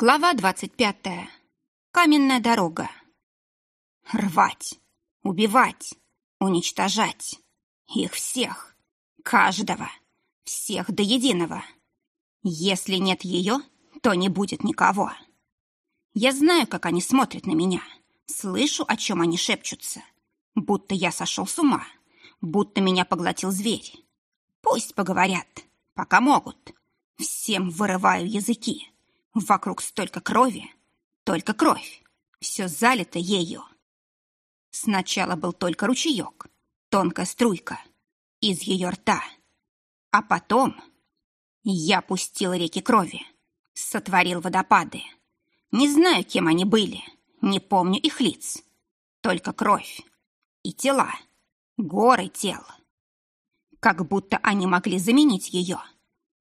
Глава двадцать пятая. Каменная дорога. Рвать, убивать, уничтожать. Их всех, каждого, всех до единого. Если нет ее, то не будет никого. Я знаю, как они смотрят на меня, слышу, о чем они шепчутся. Будто я сошел с ума, будто меня поглотил зверь. Пусть поговорят, пока могут. Всем вырываю языки Вокруг столько крови, только кровь. Все залито ею. Сначала был только ручеек, тонкая струйка из ее рта. А потом я пустил реки крови, сотворил водопады. Не знаю, кем они были, не помню их лиц. Только кровь и тела, горы тел. Как будто они могли заменить ее.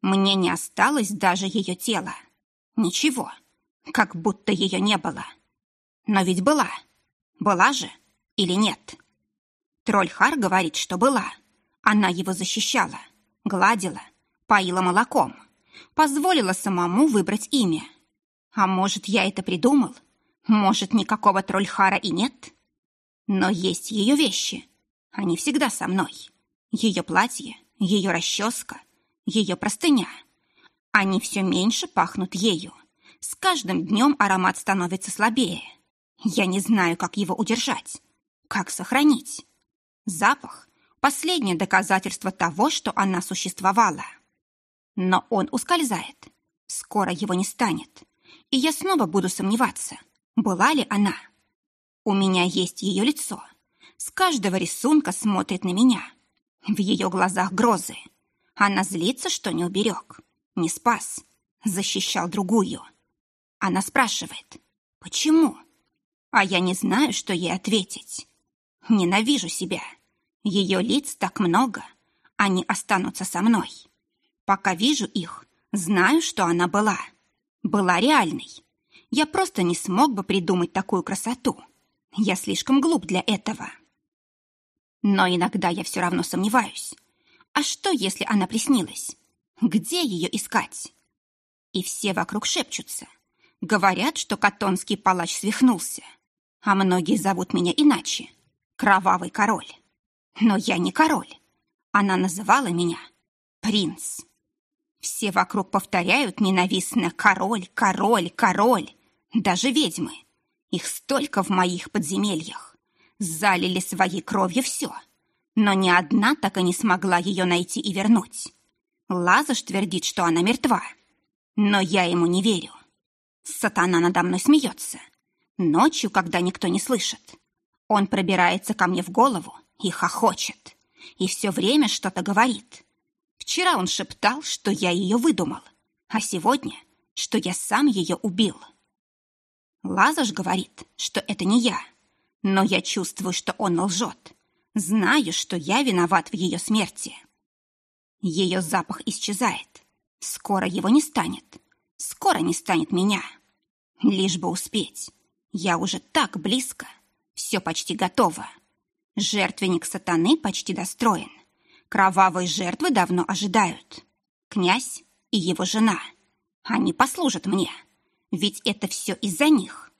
Мне не осталось даже ее тела. Ничего, как будто ее не было. Но ведь была. Была же или нет? Трольхар говорит, что была. Она его защищала, гладила, поила молоком, позволила самому выбрать имя. А может, я это придумал? Может, никакого Трольхара и нет? Но есть ее вещи. Они всегда со мной. Ее платье, ее расческа, ее простыня — они все меньше пахнут ею. С каждым днем аромат становится слабее. Я не знаю, как его удержать, как сохранить. Запах – последнее доказательство того, что она существовала. Но он ускользает. Скоро его не станет. И я снова буду сомневаться, была ли она. У меня есть ее лицо. С каждого рисунка смотрит на меня. В ее глазах грозы. Она злится, что не уберег. Не спас, защищал другую. Она спрашивает, почему? А я не знаю, что ей ответить. Ненавижу себя. Ее лиц так много. Они останутся со мной. Пока вижу их, знаю, что она была. Была реальной. Я просто не смог бы придумать такую красоту. Я слишком глуп для этого. Но иногда я все равно сомневаюсь. А что, если она приснилась? Где ее искать? И все вокруг шепчутся. Говорят, что катонский палач свихнулся. А многие зовут меня иначе. Кровавый король. Но я не король. Она называла меня принц. Все вокруг повторяют ненавистно «король, король, король». Даже ведьмы. Их столько в моих подземельях. Залили своей кровью все. Но ни одна так и не смогла ее найти и вернуть. Лазаш твердит, что она мертва. Но я ему не верю. Сатана надо мной смеется. Ночью, когда никто не слышит. Он пробирается ко мне в голову и хохочет. И все время что-то говорит. Вчера он шептал, что я ее выдумал. А сегодня, что я сам ее убил. Лазаш говорит, что это не я. Но я чувствую, что он лжет. Знаю, что я виноват в ее смерти. Ее запах исчезает. Скоро его не станет. Скоро не станет меня. Лишь бы успеть. Я уже так близко. Все почти готово. Жертвенник сатаны почти достроен. Кровавые жертвы давно ожидают. Князь и его жена. Они послужат мне. Ведь это все из-за них.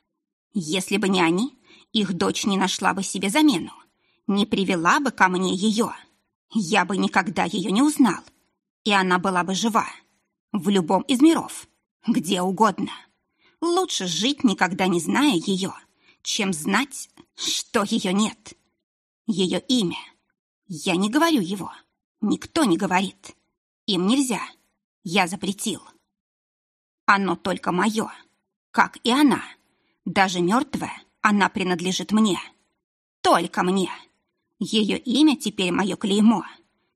Если бы не они, их дочь не нашла бы себе замену. Не привела бы ко мне ее. Я бы никогда ее не узнал, и она была бы жива. В любом из миров, где угодно. Лучше жить, никогда не зная ее, чем знать, что ее нет. Ее имя. Я не говорю его. Никто не говорит. Им нельзя. Я запретил. Оно только мое, как и она. Даже мертвая, она принадлежит мне. Только мне. Ее имя теперь мое клеймо.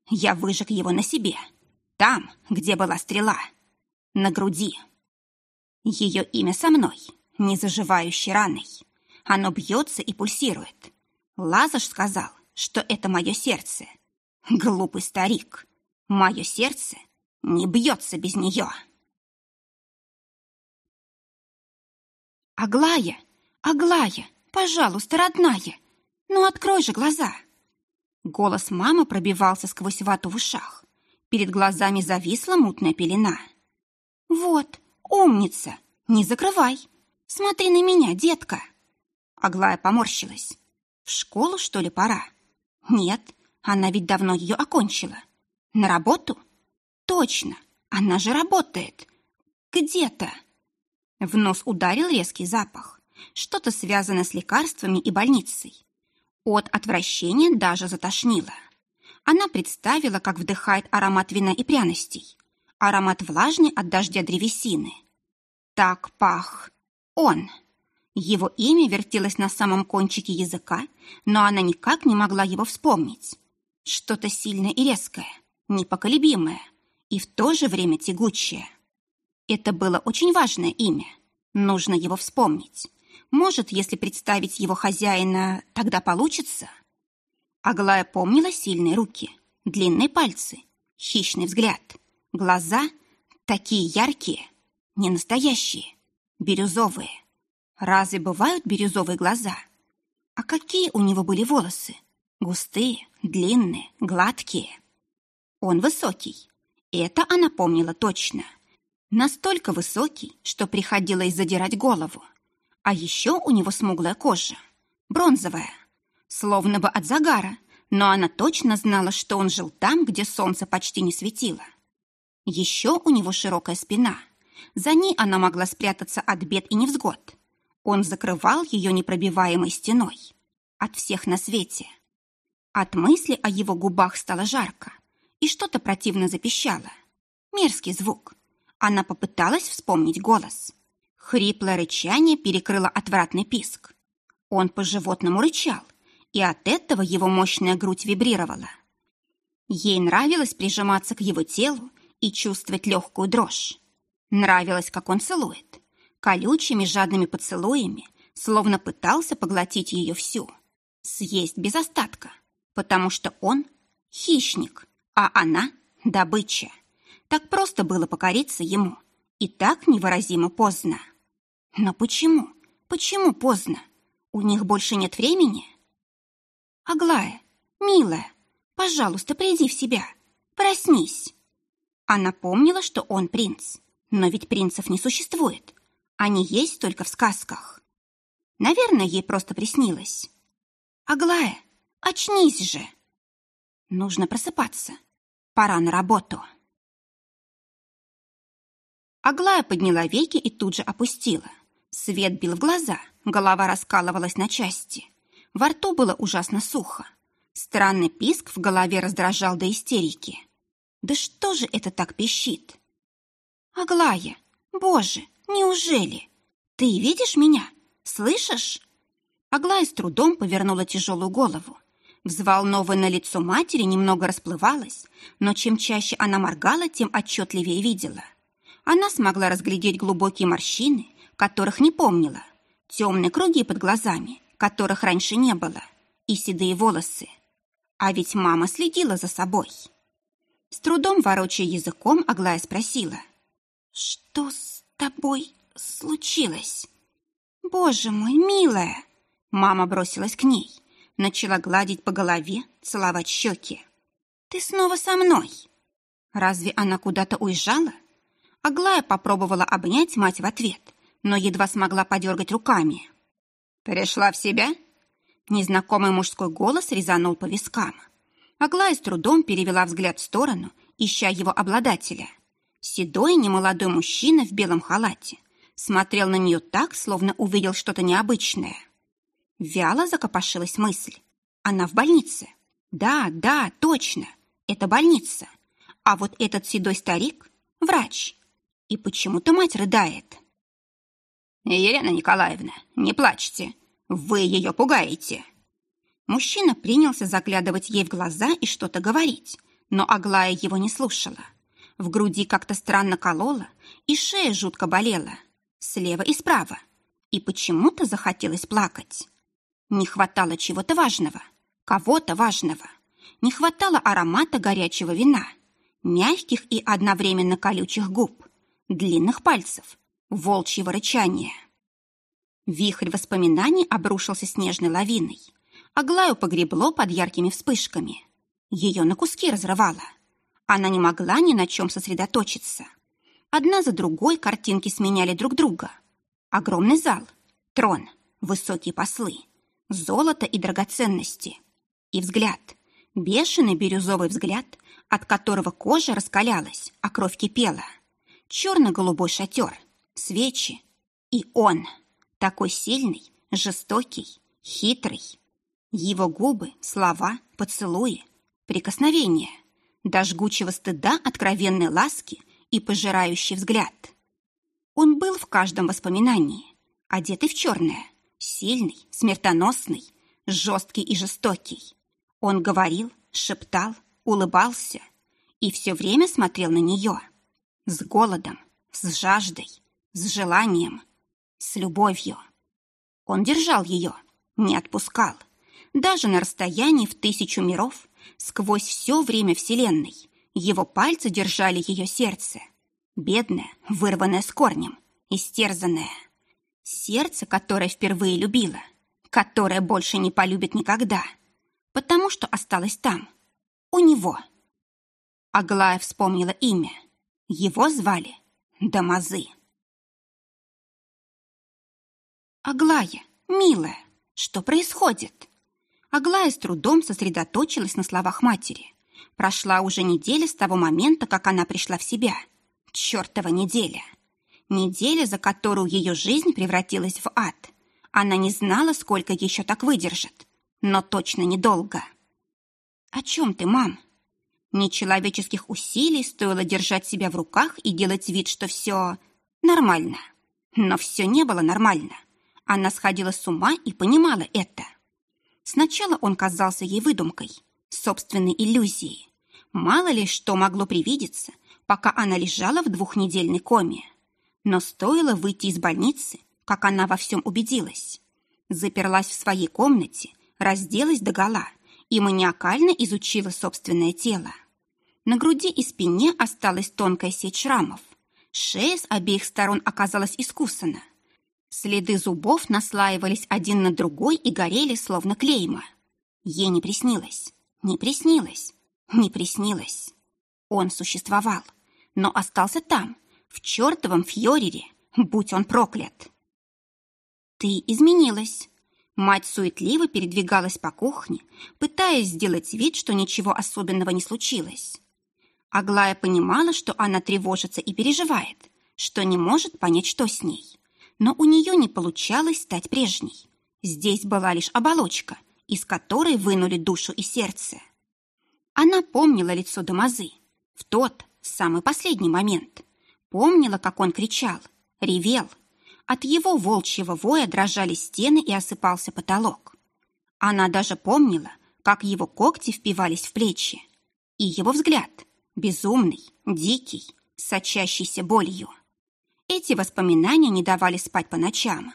Я выжег его на себе. Там, где была стрела. На груди. Ее имя со мной, не заживающей раной. Оно бьется и пульсирует. Лазаш сказал, что это мое сердце. Глупый старик. Мое сердце не бьется без нее. Аглая, Аглая, пожалуйста, родная, ну открой же глаза. Голос мамы пробивался сквозь вату в ушах. Перед глазами зависла мутная пелена. «Вот, умница! Не закрывай. Смотри на меня, детка. Аглая поморщилась. В школу, что ли, пора? Нет, она ведь давно ее окончила. На работу? Точно, она же работает. Где-то. В нос ударил резкий запах. Что-то связанное с лекарствами и больницей. От отвращения даже затошнило. Она представила, как вдыхает аромат вина и пряностей. Аромат влажный от дождя древесины. Так пах он. Его имя вертелось на самом кончике языка, но она никак не могла его вспомнить. Что-то сильное и резкое, непоколебимое и в то же время тягучее. Это было очень важное имя. Нужно его вспомнить. Может, если представить его хозяина, тогда получится? Аглая помнила сильные руки, длинные пальцы, хищный взгляд, глаза такие яркие, не настоящие, бирюзовые. Разве бывают бирюзовые глаза? А какие у него были волосы? Густые, длинные, гладкие. Он высокий. Это она помнила точно. Настолько высокий, что приходилось задирать голову. А еще у него смуглая кожа, бронзовая, словно бы от загара, но она точно знала, что он жил там, где солнце почти не светило. Еще у него широкая спина. За ней она могла спрятаться от бед и невзгод. Он закрывал ее непробиваемой стеной. От всех на свете. От мысли о его губах стало жарко, и что-то противно запищало. Мерзкий звук. Она попыталась вспомнить голос. Хриплое рычание перекрыло отвратный писк. Он по-животному рычал, и от этого его мощная грудь вибрировала. Ей нравилось прижиматься к его телу и чувствовать легкую дрожь. Нравилось, как он целует, колючими жадными поцелуями, словно пытался поглотить ее всю, съесть без остатка, потому что он — хищник, а она — добыча. Так просто было покориться ему, и так невыразимо поздно. Но почему? Почему поздно? У них больше нет времени? Аглая, милая, пожалуйста, приди в себя. Проснись. Она помнила, что он принц. Но ведь принцев не существует. Они есть только в сказках. Наверное, ей просто приснилось. Аглая, очнись же. Нужно просыпаться. Пора на работу. Аглая подняла веки и тут же опустила. Свет бил в глаза, голова раскалывалась на части. Во рту было ужасно сухо. Странный писк в голове раздражал до истерики. Да что же это так пищит? Аглая, боже, неужели? Ты видишь меня? Слышишь? Аглая с трудом повернула тяжелую голову. Взволнованное лицо матери немного расплывалось, но чем чаще она моргала, тем отчетливее видела. Она смогла разглядеть глубокие морщины, которых не помнила, темные круги под глазами, которых раньше не было, и седые волосы. А ведь мама следила за собой. С трудом ворочая языком, Аглая спросила. «Что с тобой случилось?» «Боже мой, милая!» Мама бросилась к ней, начала гладить по голове, целовать щеки. «Ты снова со мной!» Разве она куда-то уезжала? Аглая попробовала обнять мать в ответ, но едва смогла подергать руками. «Пришла в себя?» Незнакомый мужской голос резанул по вискам. Аглая с трудом перевела взгляд в сторону, ища его обладателя. Седой немолодой мужчина в белом халате смотрел на нее так, словно увидел что-то необычное. Вяло закопошилась мысль. Она в больнице. Да, да, точно. Это больница. А вот этот седой старик — врач. И почему-то мать рыдает. «Елена Николаевна, не плачьте. Вы ее пугаете». Мужчина принялся заглядывать ей в глаза и что-то говорить, но Аглая его не слушала. В груди как-то странно колола, и шея жутко болела. Слева и справа. И почему-то захотелось плакать. Не хватало чего-то важного, кого-то важного. Не хватало аромата горячего вина, мягких и одновременно колючих губ, длинных пальцев, волчьего рычания. Вихрь воспоминаний обрушился снежной лавиной. Аглаю погребло под яркими вспышками. Ее на куски разрывало. Она не могла ни на чем сосредоточиться. Одна за другой картинки сменяли друг друга, Огромный зал, трон, высокие послы, золото и драгоценности. И взгляд, бешеный бирюзовый взгляд, от которого кожа раскалялась, а кровь кипела. Черно-голубой шатер, свечи. И он, такой сильный, жестокий, хитрый. Его губы, слова, поцелуи, прикосновения, до жгучего стыда откровенной ласки и пожирающий взгляд. Он был в каждом воспоминании, одетый в черное, сильный, смертоносный, жесткий и жестокий. Он говорил, шептал, улыбался и все время смотрел на нее. С голодом, с жаждой, с желанием, с любовью. Он держал ее, не отпускал. Даже на расстоянии в тысячу миров, сквозь все время Вселенной, его пальцы держали ее сердце. Бедное, вырванное с корнем, истерзанное. Сердце, которое впервые любило, которое больше не полюбит никогда, потому что осталось там, у него. Аглая вспомнила имя. Его звали Дамазы. «Аглая, милая, что происходит?» Аглая с трудом сосредоточилась на словах матери. Прошла уже неделя с того момента, как она пришла в себя. Чёртова неделя. Неделя, за которую ее жизнь превратилась в ад. Она не знала, сколько еще так выдержит. Но точно недолго. «О чем ты, мам?» Нечеловеческих усилий стоило держать себя в руках и делать вид, что все нормально. Но все не было нормально. Она сходила с ума и понимала это. Сначала он казался ей выдумкой, собственной иллюзией. Мало ли что могло привидеться, пока она лежала в двухнедельной коме. Но стоило выйти из больницы, как она во всем убедилась. Заперлась в своей комнате, разделась догола и маниакально изучила собственное тело. На груди и спине осталась тонкая сеть шрамов. Шея с обеих сторон оказалась искусана. Следы зубов наслаивались один на другой и горели, словно клейма. Ей не приснилось, не приснилось, не приснилось. Он существовал, но остался там, в чертовом фьорире, будь он проклят. «Ты изменилась». Мать суетливо передвигалась по кухне, пытаясь сделать вид, что ничего особенного не случилось. Аглая понимала, что она тревожится и переживает, что не может понять, что с ней. Но у нее не получалось стать прежней. Здесь была лишь оболочка, из которой вынули душу и сердце. Она помнила лицо Дамазы в тот, самый последний момент, Помнила, как он кричал, ревел. От его волчьего воя дрожали стены и осыпался потолок. Она даже помнила, как его когти впивались в плечи. И его взгляд, безумный, дикий, сочащийся болью. Эти воспоминания не давали спать по ночам.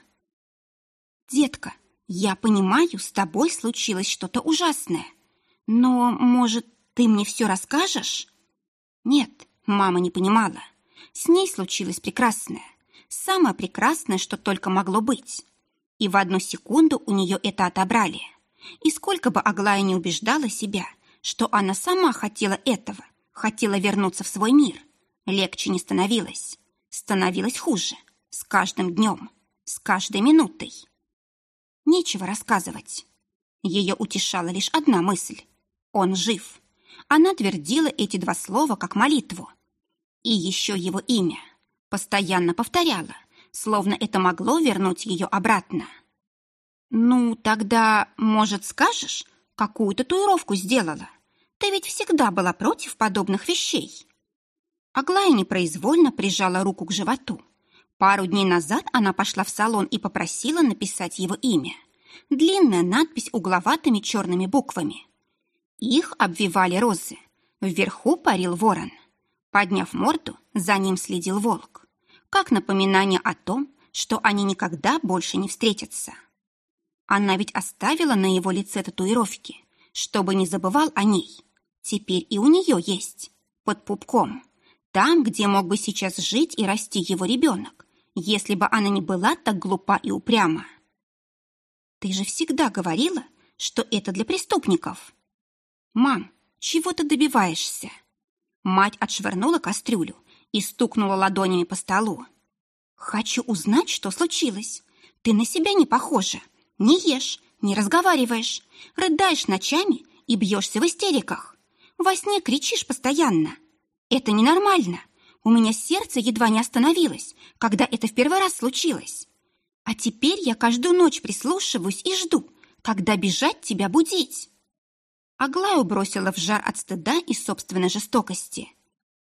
«Детка, я понимаю, с тобой случилось что-то ужасное. Но, может, ты мне все расскажешь?» Нет, мама не понимала. С ней случилось прекрасное. Самое прекрасное, что только могло быть. И в одну секунду у нее это отобрали. И сколько бы Аглая не убеждала себя, что она сама хотела этого, хотела вернуться в свой мир, легче не становилось. Становилось хуже. С каждым днем, с каждой минутой. Нечего рассказывать. Ее утешала лишь одна мысль. Он жив. Она твердила эти два слова как молитву. И еще его имя. Постоянно повторяла, словно это могло вернуть ее обратно. «Ну, тогда, может, скажешь, какую татуировку сделала? Ты ведь всегда была против подобных вещей». Аглая непроизвольно прижала руку к животу. Пару дней назад она пошла в салон и попросила написать его имя. Длинная надпись угловатыми черными буквами. Их обвивали розы. Вверху парил ворон – Подняв морду, за ним следил волк. Как напоминание о том, что они никогда больше не встретятся. Она ведь оставила на его лице татуировки, чтобы не забывал о ней. Теперь и у нее есть. Под пупком. Там, где мог бы сейчас жить и расти его ребенок, если бы она не была так глупа и упряма. Ты же всегда говорила, что это для преступников. Мам, чего ты добиваешься? Мать отшвырнула кастрюлю и стукнула ладонями по столу. «Хочу узнать, что случилось. Ты на себя не похожа. Не ешь, не разговариваешь, рыдаешь ночами и бьешься в истериках. Во сне кричишь постоянно. Это ненормально. У меня сердце едва не остановилось, когда это в первый раз случилось. А теперь я каждую ночь прислушиваюсь и жду, когда бежать тебя будить. Аглаю бросила в жар от стыда и собственной жестокости.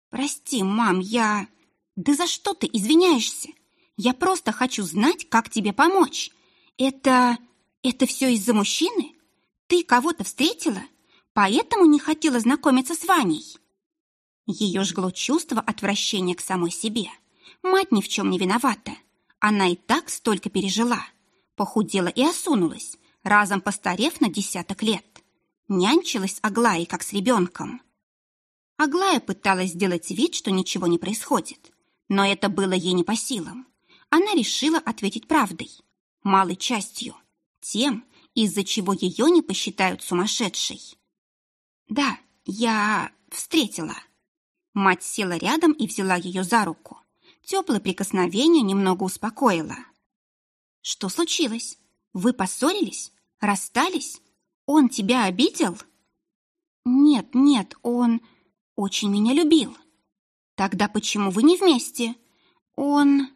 «Прости, мам, я...» «Да за что ты извиняешься? Я просто хочу знать, как тебе помочь. Это... это все из-за мужчины? Ты кого-то встретила? Поэтому не хотела знакомиться с Ваней?» Ее жгло чувство отвращения к самой себе. Мать ни в чем не виновата. Она и так столько пережила. Похудела и осунулась, разом постарев на десяток лет. Нянчилась с как с ребенком. Аглая пыталась сделать вид, что ничего не происходит. Но это было ей не по силам. Она решила ответить правдой. Малой частью. Тем, из-за чего ее не посчитают сумасшедшей. «Да, я встретила». Мать села рядом и взяла ее за руку. Теплое прикосновение немного успокоило. «Что случилось? Вы поссорились? Расстались? Он тебя обидел?» «Нет, нет, он очень меня любил». «Тогда почему вы не вместе?» «Он...»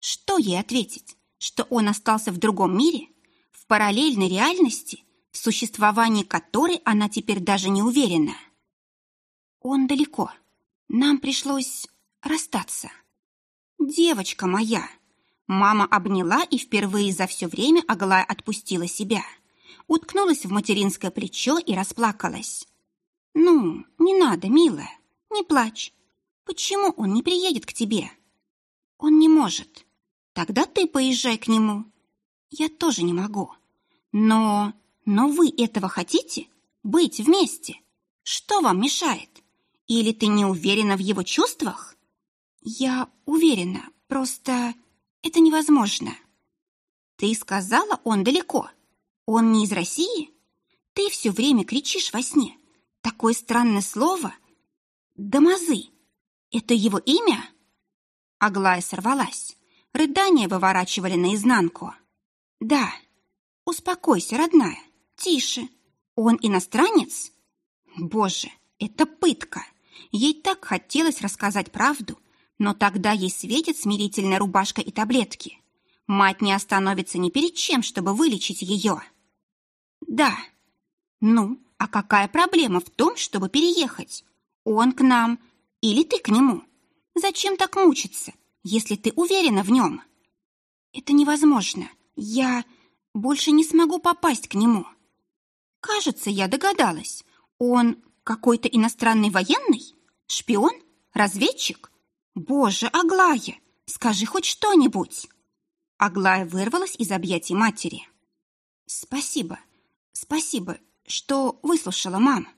Что ей ответить? Что он остался в другом мире? В параллельной реальности, в существовании которой она теперь даже не уверена? Он далеко. Нам пришлось расстаться. «Девочка моя!» Мама обняла и впервые за все время Аглая отпустила себя. Уткнулась в материнское плечо и расплакалась. «Ну, не надо, милая, не плачь. Почему он не приедет к тебе?» «Он не может. Тогда ты поезжай к нему». «Я тоже не могу. Но... но вы этого хотите? Быть вместе? Что вам мешает? Или ты не уверена в его чувствах?» «Я уверена, просто это невозможно». «Ты сказала, он далеко. Он не из России? Ты все время кричишь во сне. Такое странное слово. Дамазы. Это его имя?» Аглая сорвалась. Рыдания выворачивали наизнанку. «Да. Успокойся, родная. Тише. Он иностранец?» «Боже, это пытка!» Ей так хотелось рассказать правду, но тогда ей светит смирительная рубашка и таблетки. Мать не остановится ни перед чем, чтобы вылечить ее. Да. Ну, а какая проблема в том, чтобы переехать? Он к нам или ты к нему? Зачем так мучиться, если ты уверена в нем? Это невозможно. Я больше не смогу попасть к нему. Кажется, я догадалась. Он какой-то иностранный военный? Шпион? Разведчик? «Боже, Аглая, скажи хоть что-нибудь!» Аглая вырвалась из объятий матери. «Спасибо, спасибо, что выслушала, мам».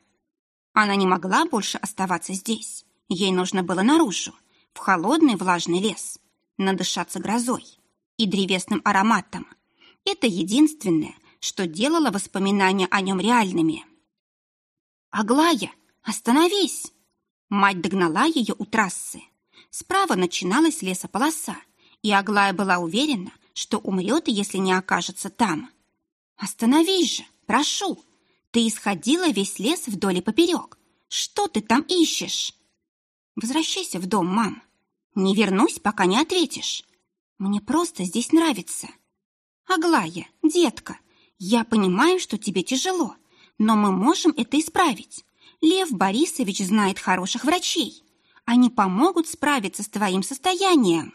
Она не могла больше оставаться здесь. Ей нужно было наружу, в холодный влажный лес, надышаться грозой и древесным ароматом. Это единственное, что делало воспоминания о нем реальными. «Аглая, остановись!» Мать догнала ее у трассы. Справа начиналась лесополоса, и Аглая была уверена, что умрет, если не окажется там. «Остановись же, прошу! Ты исходила весь лес вдоль и поперек. Что ты там ищешь?» «Возвращайся в дом, мам. Не вернусь, пока не ответишь. Мне просто здесь нравится. Аглая, детка, я понимаю, что тебе тяжело, но мы можем это исправить. Лев Борисович знает хороших врачей. Они помогут справиться с твоим состоянием.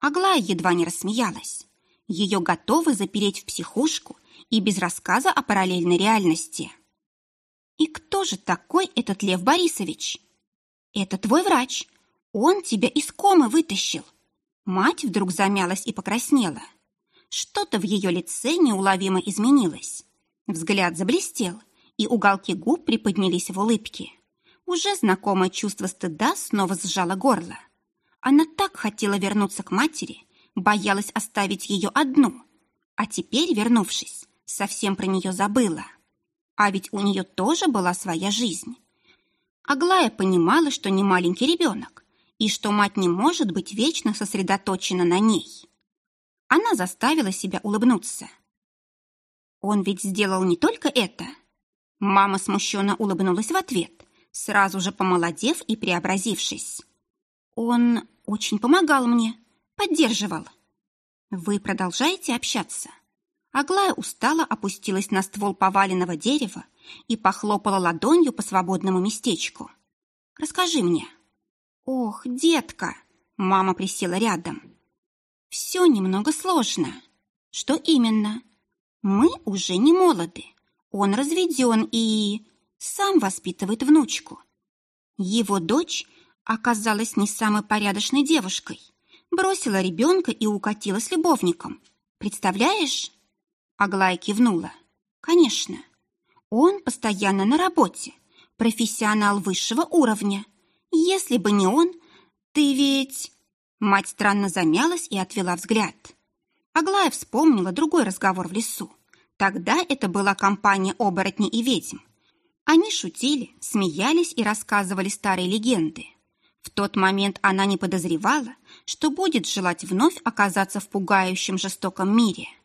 Аглая едва не рассмеялась. Ее готовы запереть в психушку и без рассказа о параллельной реальности. И кто же такой этот Лев Борисович? Это твой врач. Он тебя из комы вытащил. Мать вдруг замялась и покраснела. Что-то в ее лице неуловимо изменилось. Взгляд заблестел, и уголки губ приподнялись в улыбке. Уже знакомое чувство стыда снова сжало горло. Она так хотела вернуться к матери, боялась оставить ее одну. А теперь, вернувшись, совсем про нее забыла. А ведь у нее тоже была своя жизнь. Аглая понимала, что не маленький ребенок, и что мать не может быть вечно сосредоточена на ней. Она заставила себя улыбнуться. Он ведь сделал не только это. Мама смущенно улыбнулась в ответ, сразу же помолодев и преобразившись. Он очень помогал мне, поддерживал. Вы продолжаете общаться? Аглая устало опустилась на ствол поваленного дерева и похлопала ладонью по свободному местечку. «Расскажи мне». «Ох, детка!» Мама присела рядом. «Все немного сложно». «Что именно?» «Мы уже не молоды. Он разведен и сам воспитывает внучку. Его дочь оказалась не самой порядочной девушкой. Бросила ребенка и укатила с любовником. Представляешь?» Аглая кивнула. «Конечно. Он постоянно на работе, профессионал высшего уровня. Если бы не он, ты ведь...» Мать странно замялась и отвела взгляд. Аглая вспомнила другой разговор в лесу. Тогда это была компания оборотней и ведьм. Они шутили, смеялись и рассказывали старые легенды. В тот момент она не подозревала, что будет желать вновь оказаться в пугающем жестоком мире –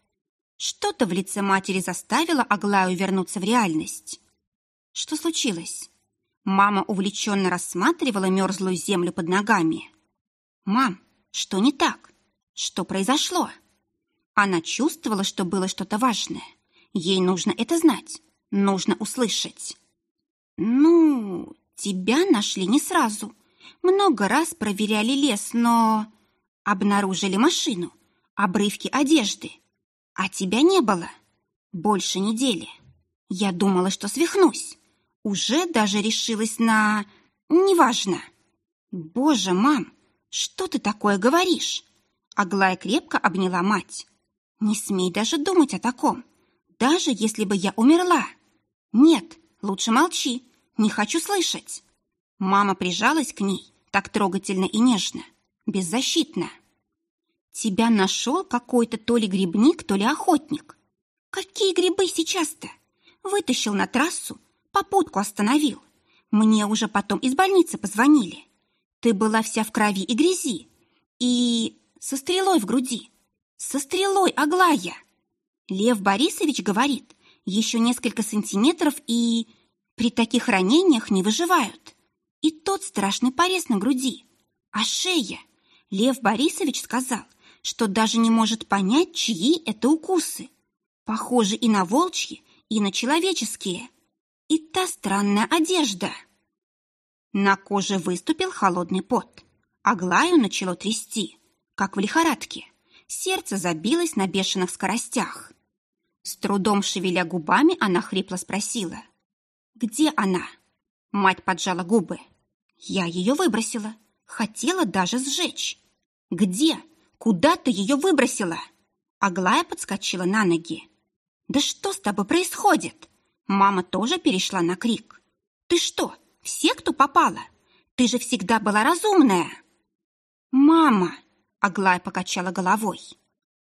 что-то в лице матери заставило Аглаю вернуться в реальность. Что случилось? Мама увлеченно рассматривала мерзлую землю под ногами. «Мам, что не так? Что произошло?» Она чувствовала, что было что-то важное. Ей нужно это знать, нужно услышать. «Ну, тебя нашли не сразу. Много раз проверяли лес, но...» Обнаружили машину, обрывки одежды. А тебя не было. Больше недели. Я думала, что свихнусь. Уже даже решилась на... Неважно. Боже, мам, что ты такое говоришь? Аглая крепко обняла мать. Не смей даже думать о таком. Даже если бы я умерла. Нет, лучше молчи. Не хочу слышать. Мама прижалась к ней так трогательно и нежно, беззащитно. Тебя нашел какой-то то ли грибник, то ли охотник. Какие грибы сейчас-то? Вытащил на трассу, попутку остановил. Мне уже потом из больницы позвонили. Ты была вся в крови и грязи. И со стрелой в груди. Со стрелой, Аглая. Лев Борисович говорит, еще несколько сантиметров и... При таких ранениях не выживают. И тот страшный порез на груди. А шея? Лев Борисович сказал, что даже не может понять, чьи это укусы. Похожи и на волчьи, и на человеческие. И та странная одежда. На коже выступил холодный пот. Аглаю начало трясти, как в лихорадке. Сердце забилось на бешеных скоростях. С трудом шевеля губами, она хрипло спросила. «Где она?» Мать поджала губы. «Я ее выбросила. Хотела даже сжечь. Где? Куда ты ее выбросила?» Аглая подскочила на ноги. «Да что с тобой происходит?» Мама тоже перешла на крик. «Ты что, в секту попала? Ты же всегда была разумная!» «Мама!» — Аглая покачала головой.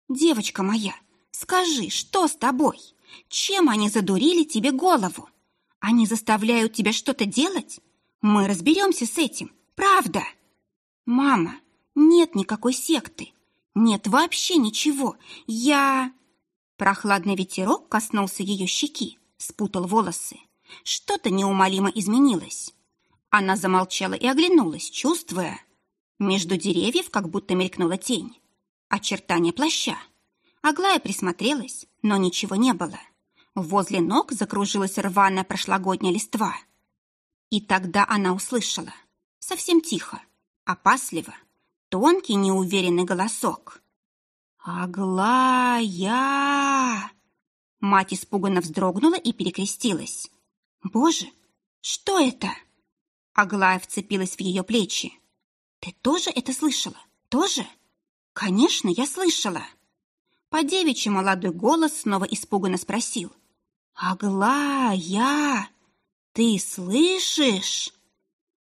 «Девочка моя, скажи, что с тобой? Чем они задурили тебе голову? Они заставляют тебя что-то делать? Мы разберемся с этим, правда?» «Мама, нет никакой секты. Нет вообще ничего. Я... Прохладный ветерок коснулся ее щеки, спутал волосы. Что-то неумолимо изменилось. Она замолчала и оглянулась, чувствуя... Между деревьев как будто мелькнула тень. Очертание плаща. Аглая присмотрелась, но ничего не было. Возле ног закружилась рваная прошлогодняя листва. И тогда она услышала. Совсем тихо, опасливо, тонкий неуверенный голосок. «Аглая!» Мать испуганно вздрогнула и перекрестилась. «Боже, что это?» Аглая вцепилась в ее плечи. «Ты тоже это слышала? Тоже?» «Конечно, я слышала!» По девичьи молодой голос снова испуганно спросил. «Аглая, ты слышишь?»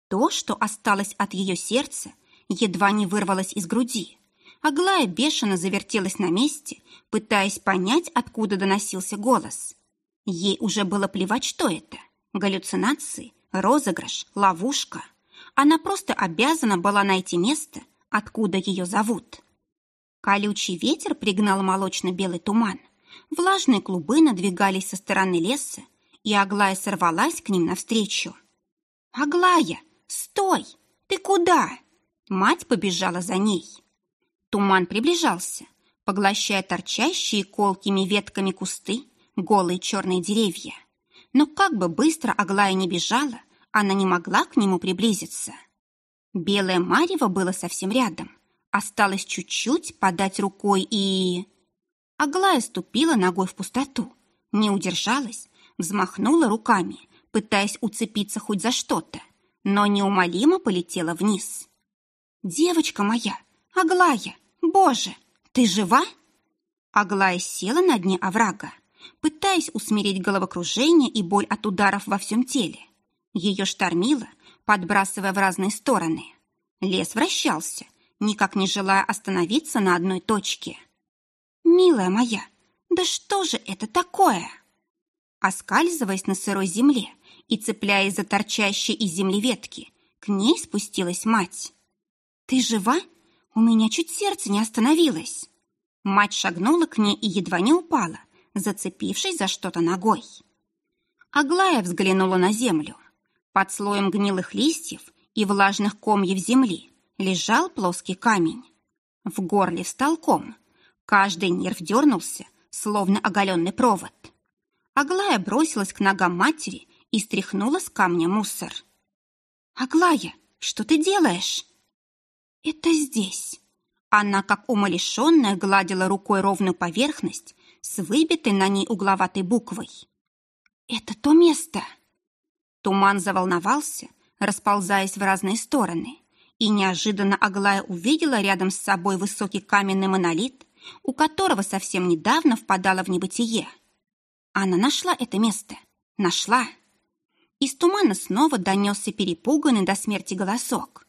То, что осталось от ее сердца, едва не вырвалась из груди. Аглая бешено завертелась на месте, пытаясь понять, откуда доносился голос. Ей уже было плевать, что это. Галлюцинации, розыгрыш, ловушка. Она просто обязана была найти место, откуда ее зовут. Колючий ветер пригнал молочно-белый туман. Влажные клубы надвигались со стороны леса, и Аглая сорвалась к ним навстречу. «Аглая, стой! Ты куда?» Мать побежала за ней. Туман приближался, поглощая торчащие колкими ветками кусты, голые черные деревья. Но как бы быстро Аглая не бежала, она не могла к нему приблизиться. Белое марево было совсем рядом. Осталось чуть-чуть подать рукой и... Аглая ступила ногой в пустоту, не удержалась, взмахнула руками, пытаясь уцепиться хоть за что-то, но неумолимо полетела вниз. «Девочка моя, Аглая, боже, ты жива?» Аглая села на дне оврага, пытаясь усмирить головокружение и боль от ударов во всем теле. Ее штормило, подбрасывая в разные стороны. Лес вращался, никак не желая остановиться на одной точке. «Милая моя, да что же это такое?» Оскальзываясь на сырой земле и цепляясь за торчащие из земли ветки, к ней спустилась мать. «Ты жива? У меня чуть сердце не остановилось». Мать шагнула к ней и едва не упала, зацепившись за что-то ногой. Аглая взглянула на землю. Под слоем гнилых листьев и влажных комьев земли лежал плоский камень. В горле встал ком. Каждый нерв дернулся, словно оголенный провод. Аглая бросилась к ногам матери и стряхнула с камня мусор. «Аглая, что ты делаешь?» «Это здесь». Она, как умалишенная, гладила рукой ровную поверхность с выбитой на ней угловатой буквой. «Это то место!» Туман заволновался, расползаясь в разные стороны, и неожиданно Аглая увидела рядом с собой высокий каменный монолит, у которого совсем недавно впадала в небытие. Она нашла это место. Нашла. Из тумана снова донесся перепуганный до смерти голосок.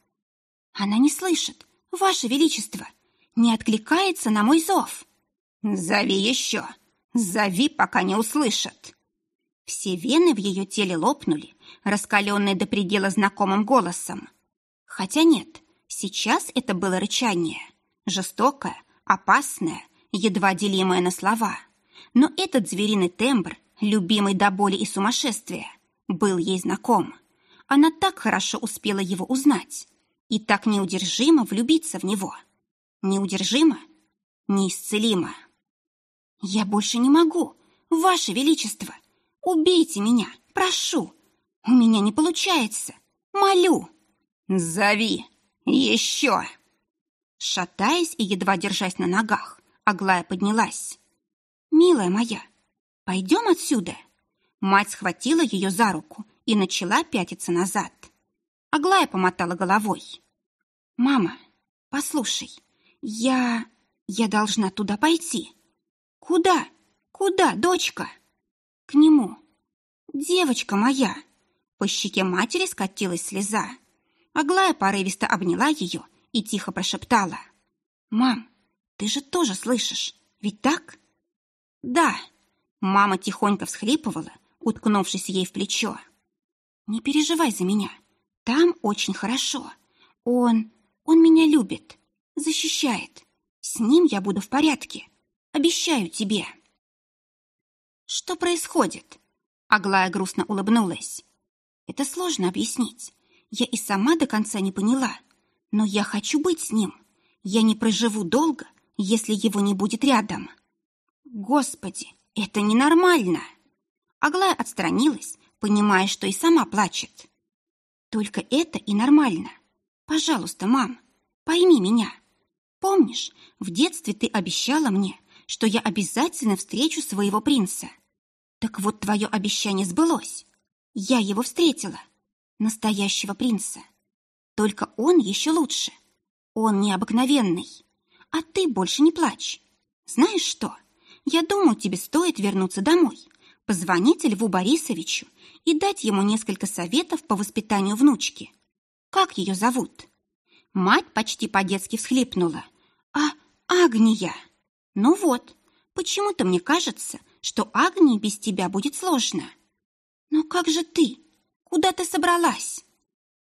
Она не слышит, Ваше Величество, не откликается на мой зов. «Зови еще! Зови, пока не услышат!» Все вены в ее теле лопнули, раскаленные до предела знакомым голосом. Хотя нет, сейчас это было рычание. Жестокое, опасное, едва делимое на слова. Но этот звериный тембр, любимый до боли и сумасшествия, был ей знаком. Она так хорошо успела его узнать и так неудержимо влюбиться в него. Неудержимо, неисцелимо. «Я больше не могу, Ваше Величество! Убейте меня, прошу! У меня не получается! Молю!» «Зови! Еще!» Шатаясь и едва держась на ногах, Аглая поднялась. «Милая моя, пойдем отсюда!» Мать схватила ее за руку и начала пятиться назад. Аглая помотала головой. «Мама, послушай, я... я должна туда пойти. Куда? Куда, дочка?» «К нему. Девочка моя!» По щеке матери скатилась слеза. Аглая порывисто обняла ее и тихо прошептала. «Мам, ты же тоже слышишь, ведь так?» «Да». Мама тихонько всхлипывала, уткнувшись ей в плечо. «Не переживай за меня. Там очень хорошо. Он... он меня любит, защищает. С ним я буду в порядке. Обещаю тебе. Что происходит? Аглая грустно улыбнулась. Это сложно объяснить. Я и сама до конца не поняла. Но я хочу быть с ним. Я не проживу долго, если его не будет рядом. Господи, это ненормально. Аглая отстранилась, понимая, что и сама плачет. Только это и нормально. Пожалуйста, мам, пойми меня. Помнишь, в детстве ты обещала мне, что я обязательно встречу своего принца? Так вот, твое обещание сбылось. Я его встретила. Настоящего принца. Только он еще лучше. Он необыкновенный. А ты больше не плачь. Знаешь что? Я думаю, тебе стоит вернуться домой, позвонить Льву Борисовичу и дать ему несколько советов по воспитанию внучки. Как ее зовут? Мать почти по-детски всхлипнула. А, Агния. Ну вот, почему-то мне кажется, что Агнии без тебя будет сложно. Но как же ты? Куда ты собралась?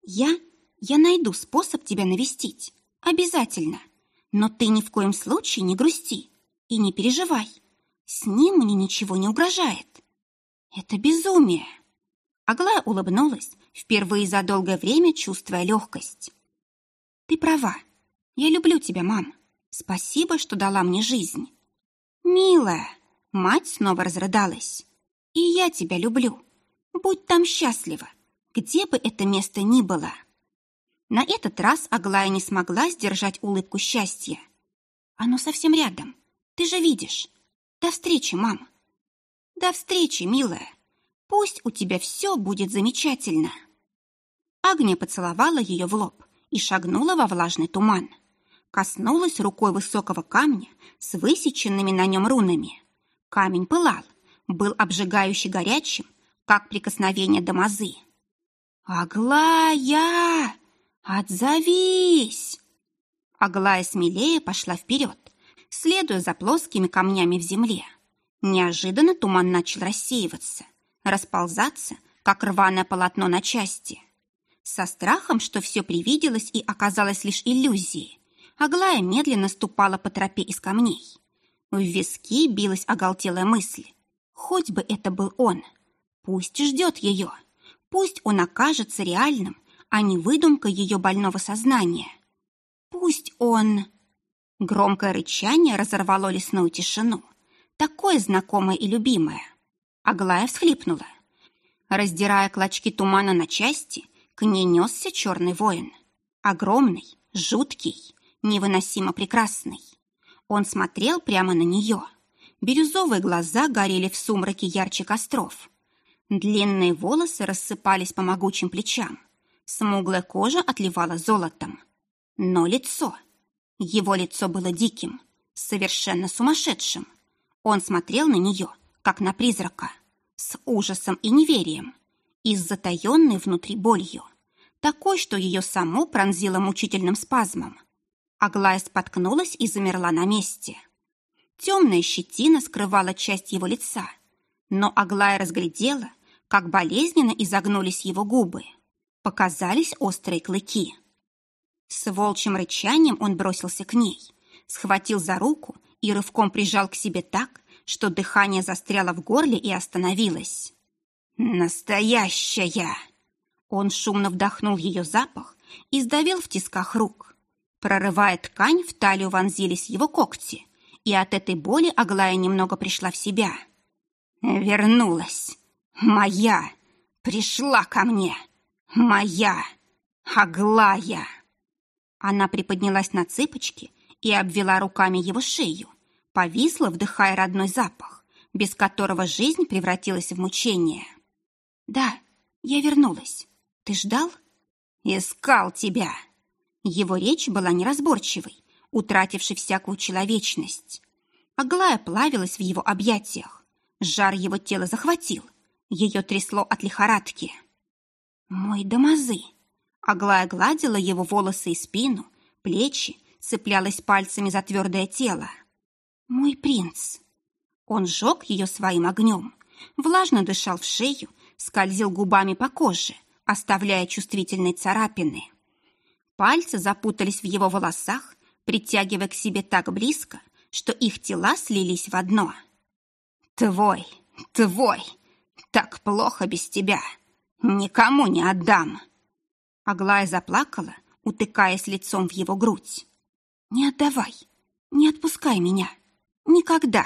Я? Я найду способ тебя навестить. Обязательно. Но ты ни в коем случае не грусти и не переживай. С ним мне ничего не угрожает. Это безумие. Аглая улыбнулась, впервые за долгое время чувствуя легкость. Ты права. Я люблю тебя, мам. Спасибо, что дала мне жизнь. Милая, мать снова разрыдалась. И я тебя люблю. Будь там счастлива, где бы это место ни было. На этот раз Аглая не смогла сдержать улыбку счастья. Оно совсем рядом. Ты же видишь. До встречи, мам. До встречи, милая. Пусть у тебя все будет замечательно. Агния поцеловала ее в лоб и шагнула во влажный туман. Коснулась рукой высокого камня с высеченными на нем рунами. Камень пылал, был обжигающе горячим, как прикосновение Дамазы. «Аглая! Отзовись!» Аглая смелее пошла вперед, следуя за плоскими камнями в земле. Неожиданно туман начал рассеиваться, расползаться, как рваное полотно на части. Со страхом, что все привиделось и оказалось лишь иллюзией, Аглая медленно ступала по тропе из камней. В виски билась оголтелая мысль. Хоть бы это был он. Пусть ждет ее. Пусть он окажется реальным, а не выдумкой ее больного сознания. Пусть он... Громкое рычание разорвало лесную тишину. Такое знакомое и любимое. Аглая всхлипнула. Раздирая клочки тумана на части, к ней несся черный воин. Огромный, жуткий, невыносимо прекрасный. Он смотрел прямо на нее. Бирюзовые глаза горели в сумраке ярче костров. Длинные волосы рассыпались по могучим плечам. Смуглая кожа отливала золотом. Но лицо... Его лицо было диким, совершенно сумасшедшим. Он смотрел на нее, как на призрака, с ужасом и неверием, и с затаенной внутри болью, такой, что ее саму пронзило мучительным спазмом. Аглая споткнулась и замерла на месте. Темная щетина скрывала часть его лица, но Аглая разглядела, как болезненно изогнулись его губы. Показались острые клыки. С волчьим рычанием он бросился к ней, схватил за руку и рывком прижал к себе так, что дыхание застряло в горле и остановилось. «Настоящая!» Он шумно вдохнул ее запах и сдавил в тисках рук. Прорывая ткань, в талию вонзились его когти, и от этой боли Аглая немного пришла в себя. «Вернулась! Моя! Пришла ко мне! Моя! Аглая!» Она приподнялась на цыпочки и обвела руками его шею, повисла, вдыхая родной запах, без которого жизнь превратилась в мучение. «Да, я вернулась. Ты ждал?» «Искал тебя!» Его речь была неразборчивой, утратившей всякую человечность. Аглая плавилась в его объятиях. Жар его тела захватил. Ее трясло от лихорадки. «Мой домазы!» Аглая гладила его волосы и спину, плечи, цеплялась пальцами за твердое тело. «Мой принц!» Он сжег ее своим огнем, влажно дышал в шею, скользил губами по коже, оставляя чувствительные царапины. Пальцы запутались в его волосах, притягивая к себе так близко, что их тела слились в одно. «Твой, твой! Так плохо без тебя! Никому не отдам!» Аглая заплакала, утыкаясь лицом в его грудь. «Не отдавай! Не отпускай меня! Никогда!»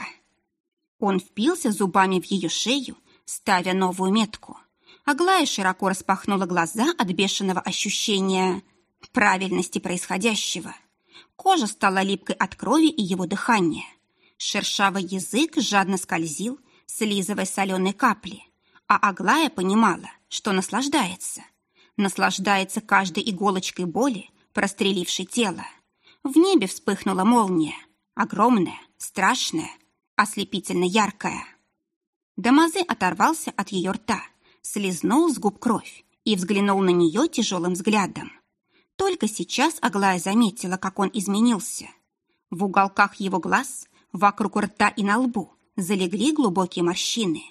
Он впился зубами в ее шею, ставя новую метку. Аглая широко распахнула глаза от бешеного ощущения правильности происходящего. Кожа стала липкой от крови и его дыхания. Шершавый язык жадно скользил, слизывая соленые капли, а Аглая понимала, что наслаждается – наслаждается каждой иголочкой боли, прострелившей тело. В небе вспыхнула молния, огромная, страшная, ослепительно яркая. Дамазе оторвался от ее рта, слезнул с губ кровь и взглянул на нее тяжелым взглядом. Только сейчас Аглая заметила, как он изменился. В уголках его глаз, вокруг рта и на лбу залегли глубокие морщины.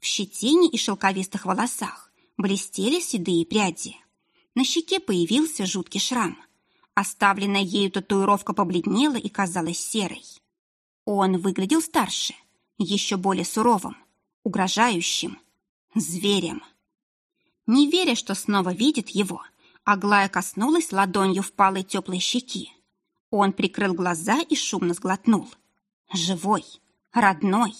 В щетине и шелковистых волосах блестели седые пряди. На щеке появился жуткий шрам. Оставленная ею татуировка побледнела и казалась серой. Он выглядел старше, еще более суровым, угрожающим, зверем. Не веря, что снова видит его, Аглая коснулась ладонью впалой теплой щеки. Он прикрыл глаза и шумно сглотнул. Живой, родной.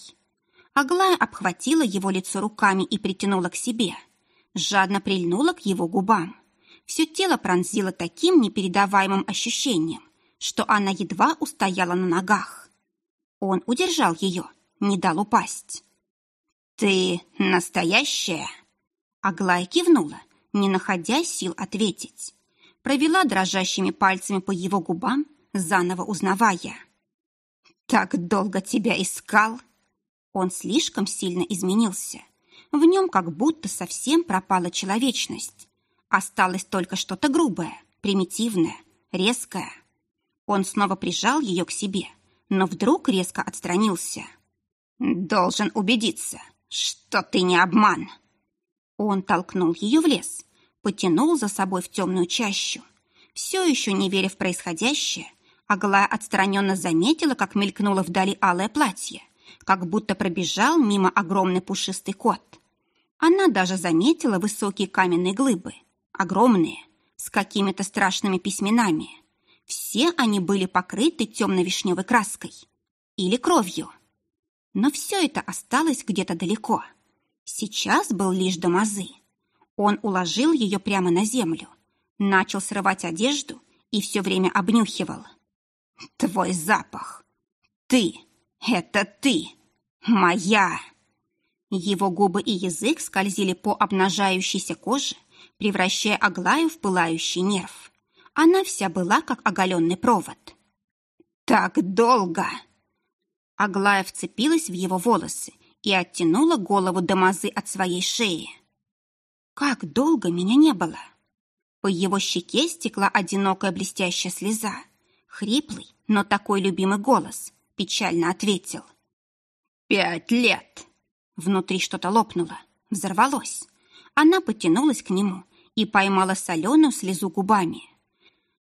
Аглая обхватила его лицо руками и притянула к себе. Жадно прильнула к его губам. Все тело пронзило таким непередаваемым ощущением, что она едва устояла на ногах. Он удержал ее, не дал упасть. «Ты настоящая?» Аглая кивнула, не находя сил ответить. Провела дрожащими пальцами по его губам, заново узнавая. «Так долго тебя искал?» Он слишком сильно изменился. В нем как будто совсем пропала человечность. Осталось только что-то грубое, примитивное, резкое. Он снова прижал ее к себе, но вдруг резко отстранился. «Должен убедиться, что ты не обман!» Он толкнул ее в лес, потянул за собой в темную чащу. Все еще не веря в происходящее, Аглая отстраненно заметила, как мелькнуло вдали алое платье, как будто пробежал мимо огромный пушистый кот. Она даже заметила высокие каменные глыбы, огромные, с какими-то страшными письменами. Все они были покрыты темно-вишневой краской или кровью. Но все это осталось где-то далеко. Сейчас был лишь Дамазы. Он уложил ее прямо на землю, начал срывать одежду и все время обнюхивал. Твой запах. Ты. Это ты. Моя. Его губы и язык скользили по обнажающейся коже, превращая Аглаю в пылающий нерв. Она вся была, как оголенный провод. «Так долго!» Аглая вцепилась в его волосы и оттянула голову до мазы от своей шеи. «Как долго меня не было!» По его щеке стекла одинокая блестящая слеза. Хриплый, но такой любимый голос печально ответил. «Пять лет!» Внутри что-то лопнуло, взорвалось. Она потянулась к нему и поймала соленую слезу губами.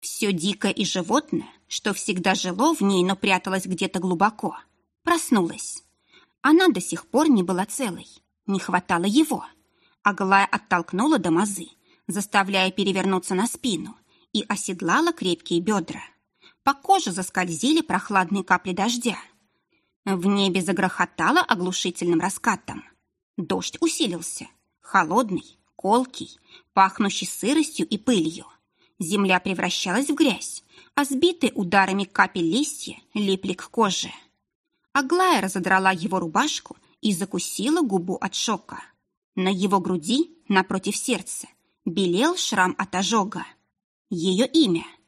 Все дикое и животное, что всегда жило в ней, но пряталось где-то глубоко, проснулось. Она до сих пор не была целой, не хватало его. Аглая оттолкнула до мазы, заставляя перевернуться на спину, и оседлала крепкие бедра. По коже заскользили прохладные капли дождя. В небе загрохотало оглушительным раскатом. Дождь усилился. Холодный, колкий, пахнущий сыростью и пылью. Земля превращалась в грязь, а сбитые ударами капель листья липли к коже. Аглая разодрала его рубашку и закусила губу от шока. На его груди, напротив сердца, белел шрам от ожога. Ее имя —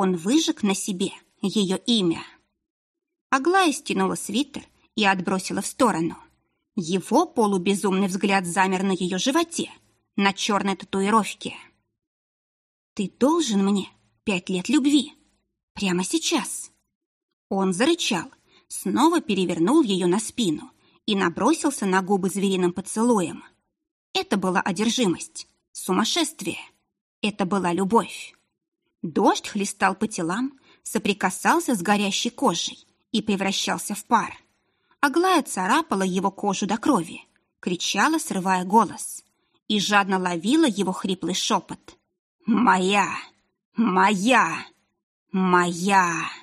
он выжег на себе ее имя. Аглая стянула свитер и отбросила в сторону. Его полубезумный взгляд замер на ее животе, на черной татуировке. «Ты должен мне пять лет любви. Прямо сейчас». Он зарычал, снова перевернул ее на спину и набросился на губы звериным поцелуем. Это была одержимость, сумасшествие. Это была любовь. Дождь хлестал по телам, соприкасался с горящей кожей и превращался в пар. Аглая царапала его кожу до крови, кричала, срывая голос, и жадно ловила его хриплый шепот. «Моя! Моя! Моя!»